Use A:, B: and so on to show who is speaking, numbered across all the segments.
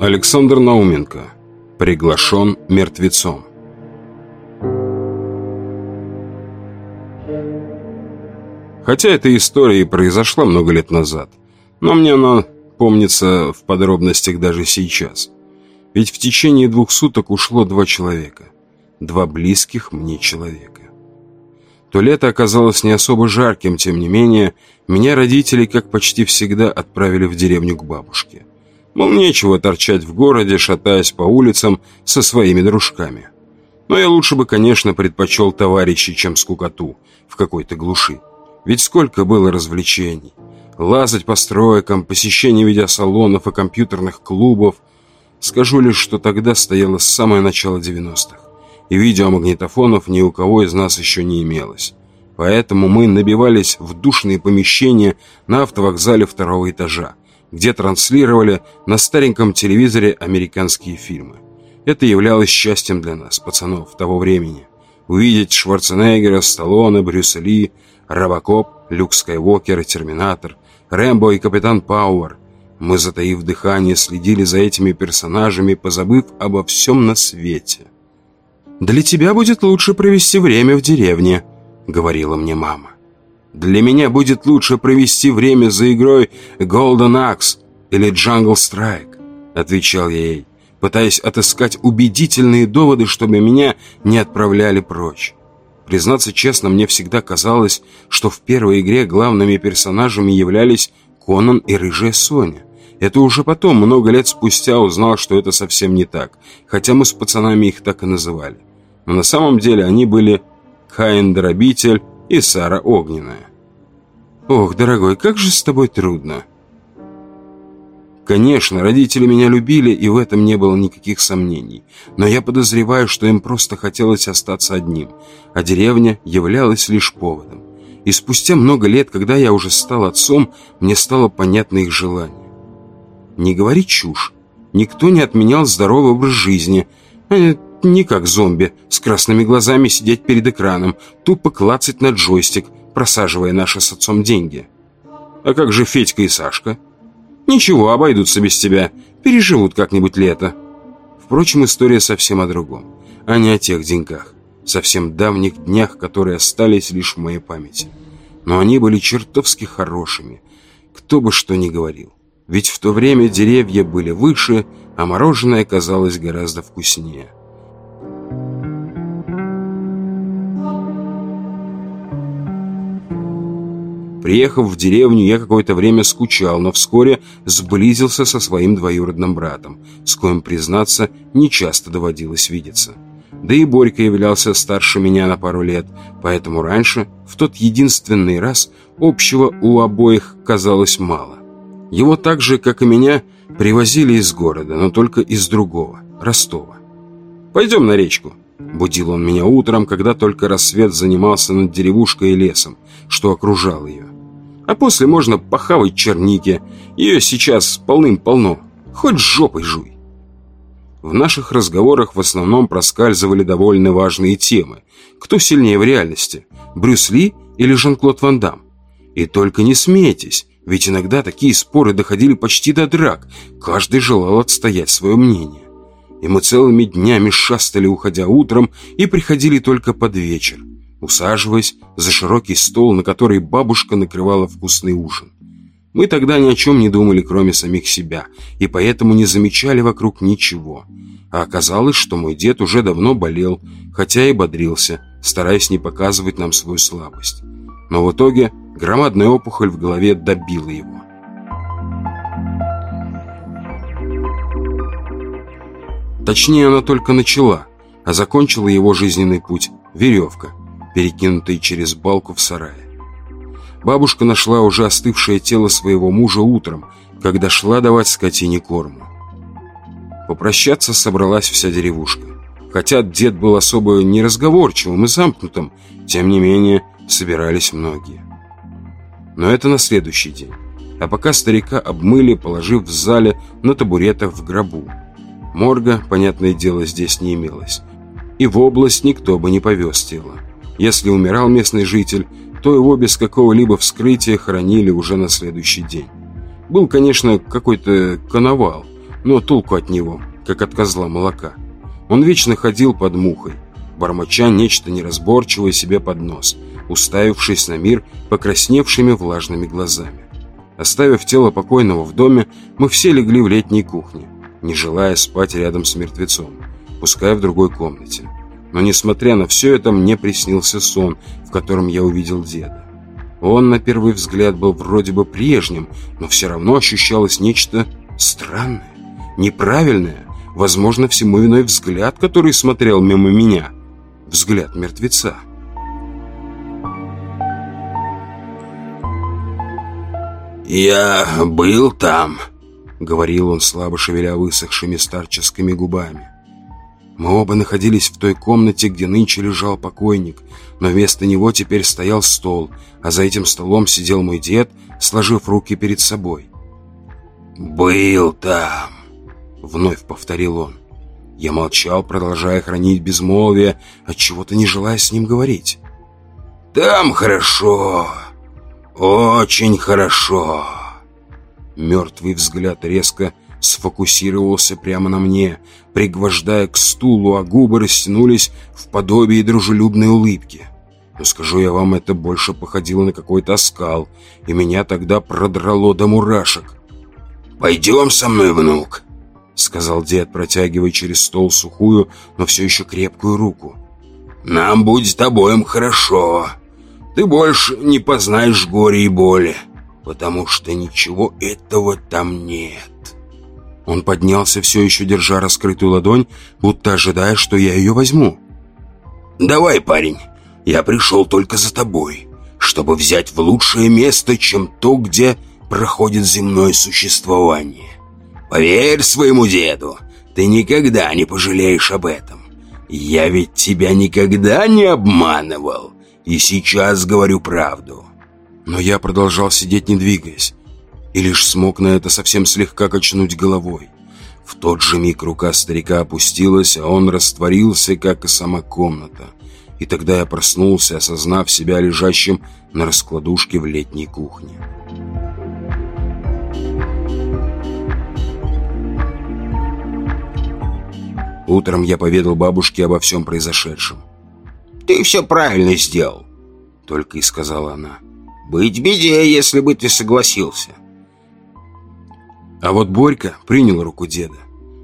A: Александр Науменко Приглашен мертвецом Хотя эта история и произошла много лет назад, но мне она помнится в подробностях даже сейчас. Ведь в течение двух суток ушло два человека. Два близких мне человека. То лето оказалось не особо жарким, тем не менее, меня родители, как почти всегда, отправили в деревню к бабушке. Мол, нечего торчать в городе, шатаясь по улицам со своими дружками. Но я лучше бы, конечно, предпочел товарищей, чем скукоту в какой-то глуши. Ведь сколько было развлечений. Лазать по стройкам, посещение видеосалонов и компьютерных клубов. Скажу лишь, что тогда стояло самое начало 90-х. И видеомагнитофонов ни у кого из нас еще не имелось. Поэтому мы набивались в душные помещения на автовокзале второго этажа, где транслировали на стареньком телевизоре американские фильмы. Это являлось счастьем для нас, пацанов, того времени. Увидеть Шварценеггера, Сталлоне, Брюса Ли – Робокоп, Люк Скайуокер и Терминатор, Рэмбо и Капитан Пауэр. Мы, затаив дыхание, следили за этими персонажами, позабыв обо всем на свете. «Для тебя будет лучше провести время в деревне», — говорила мне мама. «Для меня будет лучше провести время за игрой Golden Axe или Jungle Strike», — отвечал я ей, пытаясь отыскать убедительные доводы, чтобы меня не отправляли прочь. Признаться честно, мне всегда казалось, что в первой игре главными персонажами являлись Конан и Рыжая Соня. Это уже потом, много лет спустя, узнал, что это совсем не так, хотя мы с пацанами их так и называли. Но на самом деле они были Каин Дробитель и Сара Огненная. «Ох, дорогой, как же с тобой трудно!» Конечно, родители меня любили, и в этом не было никаких сомнений. Но я подозреваю, что им просто хотелось остаться одним, а деревня являлась лишь поводом. И спустя много лет, когда я уже стал отцом, мне стало понятно их желание. Не говори чушь. Никто не отменял здоровый образ жизни. А не как зомби, с красными глазами сидеть перед экраном, тупо клацать на джойстик, просаживая наши с отцом деньги. А как же Федька и Сашка? Ничего, обойдутся без тебя. Переживут как-нибудь лето. Впрочем, история совсем о другом, а не о тех деньках. Совсем давних днях, которые остались лишь в моей памяти. Но они были чертовски хорошими. Кто бы что ни говорил. Ведь в то время деревья были выше, а мороженое казалось гораздо вкуснее. Приехав в деревню, я какое-то время скучал, но вскоре сблизился со своим двоюродным братом, с коим, признаться, нечасто доводилось видеться. Да и Борька являлся старше меня на пару лет, поэтому раньше, в тот единственный раз, общего у обоих казалось мало. Его так же, как и меня, привозили из города, но только из другого, Ростова. «Пойдем на речку», — будил он меня утром, когда только рассвет занимался над деревушкой и лесом, что окружал ее. А после можно похавать черники. Ее сейчас полным-полно. Хоть жопой жуй. В наших разговорах в основном проскальзывали довольно важные темы. Кто сильнее в реальности? Брюс Ли или Жан-Клод Ван Дам? И только не смейтесь, ведь иногда такие споры доходили почти до драк. Каждый желал отстоять свое мнение. И мы целыми днями шастали, уходя утром, и приходили только под вечер усаживаясь за широкий стол, на который бабушка накрывала вкусный ужин. Мы тогда ни о чем не думали, кроме самих себя, и поэтому не замечали вокруг ничего. А оказалось, что мой дед уже давно болел, хотя и бодрился, стараясь не показывать нам свою слабость. Но в итоге громадная опухоль в голове добила его. Точнее, она только начала, а закончила его жизненный путь веревка – перекинутой через балку в сарае. Бабушка нашла уже остывшее тело своего мужа утром, когда шла давать скотине корму. Попрощаться собралась вся деревушка. Хотя дед был особо неразговорчивым и замкнутым, тем не менее собирались многие. Но это на следующий день. А пока старика обмыли, положив в зале на табуретах в гробу. Морга, понятное дело, здесь не имелось. И в область никто бы не повез тело. Если умирал местный житель, то его без какого-либо вскрытия хоронили уже на следующий день. Был, конечно, какой-то коновал, но толку от него, как от козла молока. Он вечно ходил под мухой, бормоча нечто неразборчивое себе под нос, уставившись на мир покрасневшими влажными глазами. Оставив тело покойного в доме, мы все легли в летней кухне, не желая спать рядом с мертвецом, пускай в другой комнате. Но, несмотря на все это, мне приснился сон, в котором я увидел деда. Он, на первый взгляд, был вроде бы прежним, но все равно ощущалось нечто странное, неправильное, возможно, всему иной взгляд, который смотрел мимо меня. Взгляд мертвеца.
B: «Я был там», —
A: говорил он, слабо шевеля высохшими старческими губами. Мы оба находились в той комнате, где нынче лежал покойник, но вместо него теперь стоял стол, а за этим столом сидел мой дед, сложив руки перед собой.
B: «Был там», —
A: вновь повторил он. Я молчал, продолжая хранить безмолвие, отчего-то не желая с ним говорить.
B: «Там хорошо», «Очень хорошо!»
A: Мертвый взгляд резко сфокусировался прямо на мне, пригвождая к стулу, а губы растянулись в подобии дружелюбной улыбки. Но скажу я вам, это больше походило на какой-то оскал, и меня тогда продрало до мурашек.
B: «Пойдем со мной, внук», —
A: сказал дед, протягивая через стол сухую, но все еще крепкую руку.
B: «Нам будет обоим хорошо ты больше не познаешь горя и боли, потому что ничего этого там нет».
A: Он поднялся, все еще держа раскрытую ладонь, будто ожидая, что я ее возьму.
B: «Давай, парень, я пришел только за тобой, чтобы взять в лучшее место, чем то, где проходит земное существование. Поверь своему деду, ты никогда не пожалеешь об этом. Я ведь тебя никогда не обманывал. И сейчас говорю правду.
A: Но я продолжал сидеть, не двигаясь, и лишь смог на это совсем слегка качнуть головой. В тот же миг рука старика опустилась, а он растворился, как и сама комната. И тогда я проснулся, осознав себя лежащим на раскладушке в летней кухне. Утром я поведал бабушке обо всем произошедшем.
B: «Ты все правильно сделал», — только и сказала она. «Быть беде, если бы ты согласился».
A: А вот Борька принял руку деда.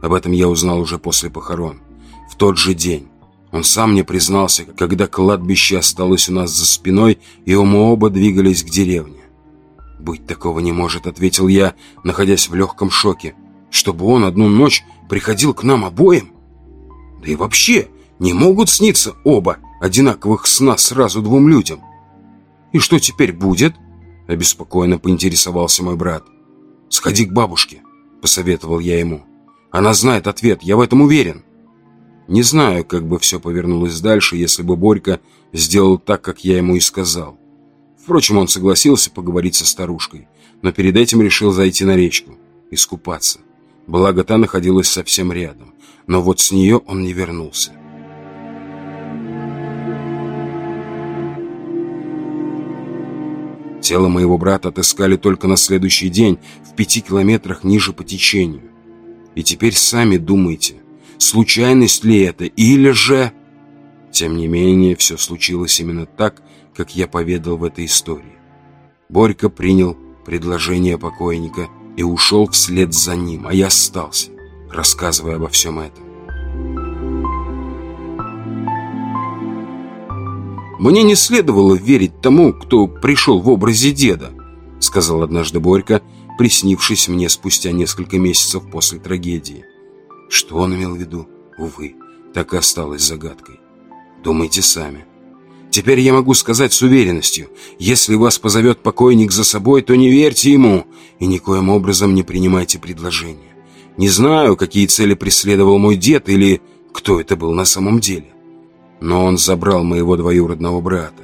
A: Об этом я узнал уже после похорон. В тот же день. Он сам мне признался, когда кладбище осталось у нас за спиной, и мы оба двигались к деревне. «Быть такого не может», — ответил я, находясь в легком шоке. «Чтобы он одну ночь приходил к нам обоим? Да и вообще, не могут сниться оба одинаковых сна сразу двум людям. «И что теперь будет?» – обеспокоенно поинтересовался мой брат. «Сходи к бабушке», – посоветовал я ему. «Она знает ответ, я в этом уверен». Не знаю, как бы все повернулось дальше, если бы Борька сделал так, как я ему и сказал. Впрочем, он согласился поговорить со старушкой, но перед этим решил зайти на речку, искупаться. Благо, та находилась совсем рядом, но вот с нее он не вернулся. Тело моего брата отыскали только на следующий день, в пяти километрах ниже по течению. И теперь сами думайте, случайность ли это или же... Тем не менее, все случилось именно так, как я поведал в этой истории. Борька принял предложение покойника и ушел вслед за ним, а я остался, рассказывая обо всем этом. «Мне не следовало верить тому, кто пришел в образе деда», сказал однажды Борька, приснившись мне спустя несколько месяцев после трагедии. Что он имел в виду? Увы, так и осталось загадкой. Думайте сами. Теперь я могу сказать с уверенностью, если вас позовет покойник за собой, то не верьте ему и никоим образом не принимайте предложение. Не знаю, какие цели преследовал мой дед или кто это был на самом деле. Но он забрал моего двоюродного брата.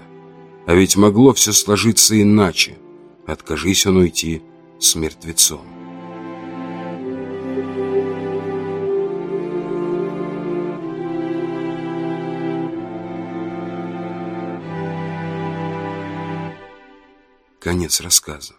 A: А ведь могло все сложиться иначе. Откажись он уйти с мертвецом. Конец рассказа.